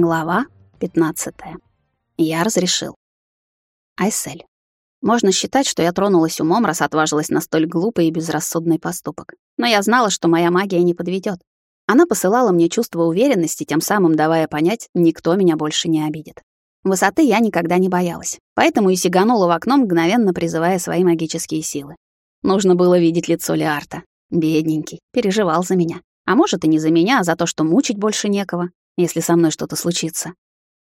Глава 15. Я разрешил. Айсель. Можно считать, что я тронулась умом, раз отважилась на столь глупый и безрассудный поступок. Но я знала, что моя магия не подведет. Она посылала мне чувство уверенности, тем самым давая понять, никто меня больше не обидит. Высоты я никогда не боялась, поэтому и сиганула в окно, мгновенно призывая свои магические силы. Нужно было видеть лицо Леарта. Бедненький, переживал за меня. А может, и не за меня, а за то, что мучить больше некого если со мной что-то случится.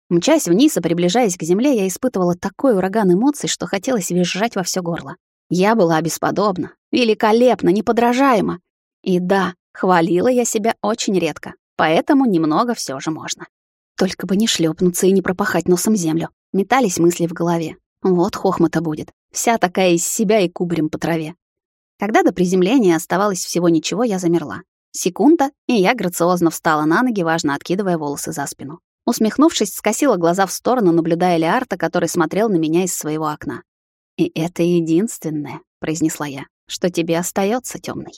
Мчась вниз и приближаясь к земле, я испытывала такой ураган эмоций, что хотелось визжать во все горло. Я была бесподобна, великолепна, неподражаема. И да, хвалила я себя очень редко, поэтому немного все же можно. Только бы не шлепнуться и не пропахать носом землю. Метались мысли в голове. Вот хохмата будет. Вся такая из себя и кубарем по траве. Когда до приземления оставалось всего ничего, я замерла. Секунда, и я грациозно встала на ноги, важно откидывая волосы за спину. Усмехнувшись, скосила глаза в сторону, наблюдая Леарта, который смотрел на меня из своего окна. «И это единственное», — произнесла я, — «что тебе остается темный.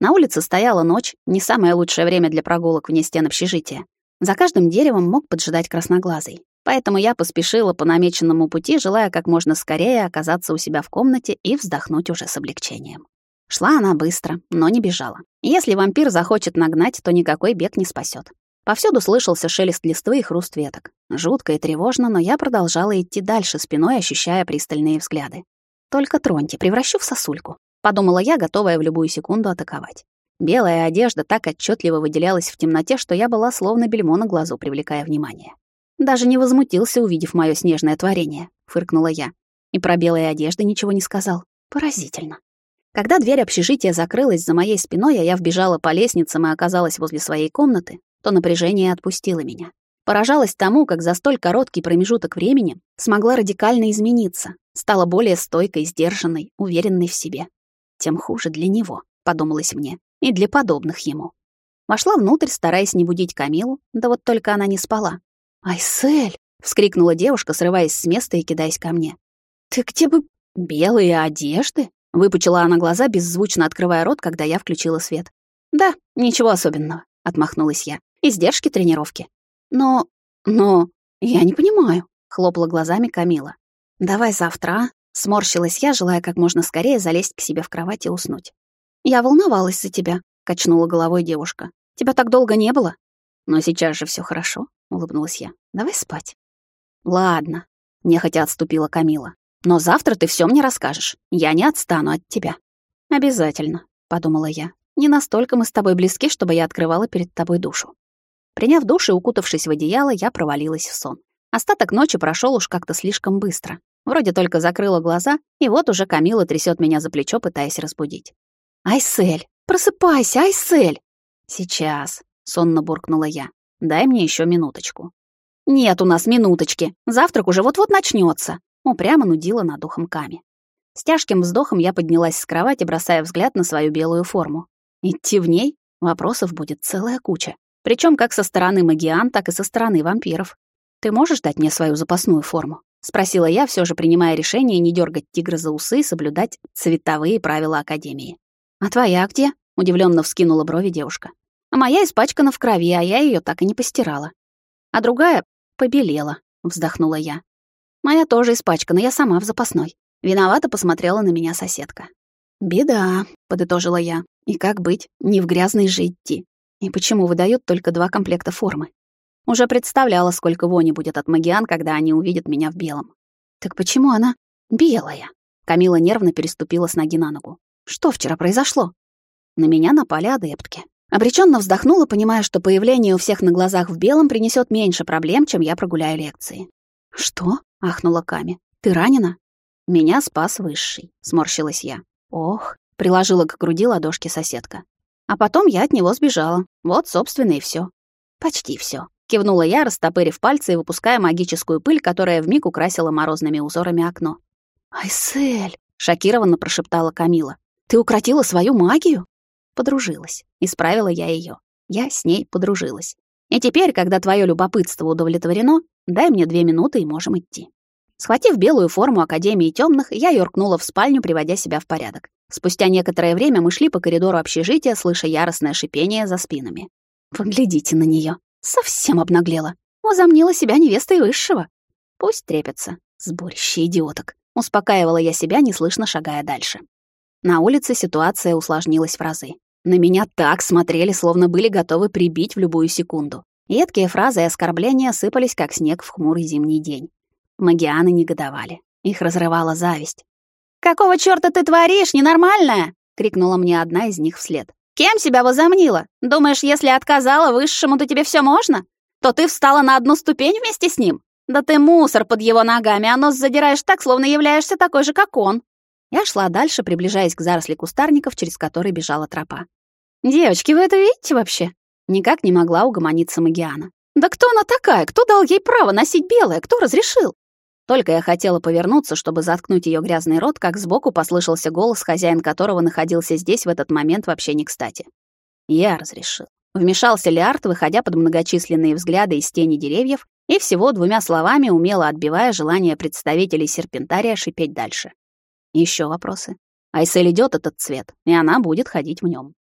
На улице стояла ночь, не самое лучшее время для прогулок вне стен общежития. За каждым деревом мог поджидать красноглазый. Поэтому я поспешила по намеченному пути, желая как можно скорее оказаться у себя в комнате и вздохнуть уже с облегчением. Шла она быстро, но не бежала. Если вампир захочет нагнать, то никакой бег не спасет. Повсюду слышался шелест листвы и хруст веток. Жутко и тревожно, но я продолжала идти дальше, спиной ощущая пристальные взгляды. «Только троньте, превращу в сосульку», — подумала я, готовая в любую секунду атаковать. Белая одежда так отчетливо выделялась в темноте, что я была словно бельмо на глазу, привлекая внимание. «Даже не возмутился, увидев моё снежное творение», — фыркнула я. И про белые одежды ничего не сказал. Поразительно. Когда дверь общежития закрылась за моей спиной, а я вбежала по лестницам и оказалась возле своей комнаты, то напряжение отпустило меня. Поражалась тому, как за столь короткий промежуток времени смогла радикально измениться, стала более стойкой, сдержанной, уверенной в себе. Тем хуже для него, подумалось мне, и для подобных ему. Вошла внутрь, стараясь не будить Камилу, да вот только она не спала. «Айсель!» — вскрикнула девушка, срываясь с места и кидаясь ко мне. «Ты где бы... белые одежды?» Выпучила она глаза, беззвучно открывая рот, когда я включила свет. «Да, ничего особенного», — отмахнулась я. «Издержки тренировки». «Но... но... я не понимаю», — хлопала глазами Камила. «Давай завтра, а?» Сморщилась я, желая как можно скорее залезть к себе в кровать и уснуть. «Я волновалась за тебя», — качнула головой девушка. «Тебя так долго не было?» «Но сейчас же все хорошо», — улыбнулась я. «Давай спать». «Ладно», — нехотя отступила Камила. Но завтра ты все мне расскажешь. Я не отстану от тебя». «Обязательно», — подумала я. «Не настолько мы с тобой близки, чтобы я открывала перед тобой душу». Приняв душ и укутавшись в одеяло, я провалилась в сон. Остаток ночи прошел уж как-то слишком быстро. Вроде только закрыла глаза, и вот уже Камила трясет меня за плечо, пытаясь разбудить. «Айсель, просыпайся, Айсель!» «Сейчас», — сонно буркнула я. «Дай мне еще минуточку». «Нет у нас минуточки. Завтрак уже вот-вот начнется упрямо нудила над ухом Ками. С тяжким вздохом я поднялась с кровати, бросая взгляд на свою белую форму. Идти в ней? Вопросов будет целая куча. Причем как со стороны магиан, так и со стороны вампиров. «Ты можешь дать мне свою запасную форму?» — спросила я, все же принимая решение не дергать тигра за усы и соблюдать цветовые правила Академии. «А твоя где?» — удивленно вскинула брови девушка. «А моя испачкана в крови, а я ее так и не постирала. А другая побелела», — вздохнула я. Моя тоже испачкана, я сама в запасной. Виновато посмотрела на меня соседка. «Беда», — подытожила я. «И как быть? Не в грязной же идти. И почему выдают только два комплекта формы?» Уже представляла, сколько вони будет от магиан, когда они увидят меня в белом. «Так почему она белая?» Камила нервно переступила с ноги на ногу. «Что вчера произошло?» На меня напали адептки. Обреченно вздохнула, понимая, что появление у всех на глазах в белом принесет меньше проблем, чем я прогуляю лекции. «Что?» — ахнула Ками. «Ты ранена?» «Меня спас высший», — сморщилась я. «Ох», — приложила к груди ладошки соседка. А потом я от него сбежала. Вот, собственно, и все. «Почти все. кивнула я, растопырив пальцы и выпуская магическую пыль, которая вмиг украсила морозными узорами окно. «Айсель!» — шокированно прошептала Камила. «Ты укротила свою магию?» Подружилась. Исправила я ее. Я с ней подружилась. И теперь, когда твое любопытство удовлетворено, дай мне две минуты и можем идти. Схватив белую форму Академии Темных, я юркнула в спальню, приводя себя в порядок. Спустя некоторое время мы шли по коридору общежития, слыша яростное шипение за спинами. Поглядите на нее, Совсем обнаглела. Возомнила себя невестой высшего. Пусть трепятся, сборище идиоток. Успокаивала я себя, неслышно шагая дальше. На улице ситуация усложнилась в разы. На меня так смотрели, словно были готовы прибить в любую секунду. Едкие фразы и оскорбления сыпались, как снег в хмурый зимний день. Магианы негодовали. Их разрывала зависть. «Какого чёрта ты творишь, ненормальная?» — крикнула мне одна из них вслед. «Кем себя возомнила? Думаешь, если отказала высшему, то тебе всё можно? То ты встала на одну ступень вместе с ним? Да ты мусор под его ногами, а нос задираешь так, словно являешься такой же, как он». Я шла дальше, приближаясь к заросли кустарников, через который бежала тропа. «Девочки, вы это видите вообще?» Никак не могла угомониться Магиана. «Да кто она такая? Кто дал ей право носить белое? Кто разрешил?» Только я хотела повернуться, чтобы заткнуть ее грязный рот, как сбоку послышался голос, хозяин которого находился здесь в этот момент вообще не кстати. Я разрешил. Вмешался Лиард, выходя под многочисленные взгляды из тени деревьев и всего двумя словами умело отбивая желание представителей серпентария шипеть дальше. Еще вопросы. Айсель идет этот цвет, и она будет ходить в нем.